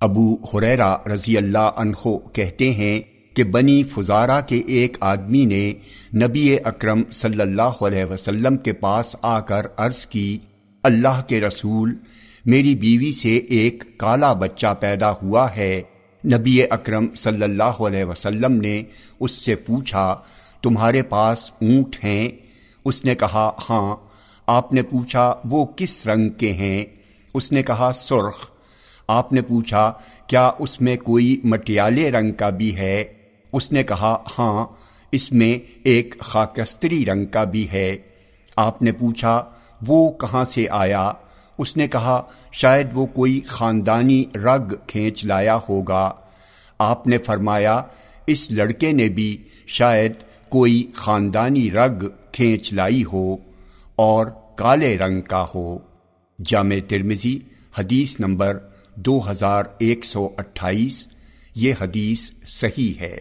ابو حریرا رضی اللہ عنہ کہتے ہیں کہ بنی فزارہ کے ایک آدمی نے نبی اکرم صلی اللہ علیہ وسلم کے پاس آ کر عرض کی، اللہ کے رسول، میری بیوی سے ایک کالا بچہ پیدا ہوا ہے۔ نبی اکرم صلی اللہ علیہ وسلم نے اس سے پوچھا، تمہارے پاس اونٹ ہیں؟ اس نے کہا ہاں۔ آپ نے پوچھا، وہ کس رنگ کے ہیں؟ اس نے کہا، سرخ۔ آپ نے پوچھا، کیا اس میں کوئی مٹیالے رنگ کا بھی ہے؟ اس نے کہا ہاں اس میں ایک خاکستری رنگ کا بھی ہے۔ آپ نے پوچھا، وہ کہاں سے آیا؟ اس نے کہا، شاید وہ کوئی خاندانی رگ کھینچ لایا ہوگا۔ آپ نے فرمایا، اس لڑکے نے بھی شاید کوئی خاندانی رگ کھینچ لائی ہو اور کالے رنگ کا ہو۔ جامع ترمیزی حدیث نمبر دو ہزار ایک سو اٹھائیس یہ حدیث صحیح ہے۔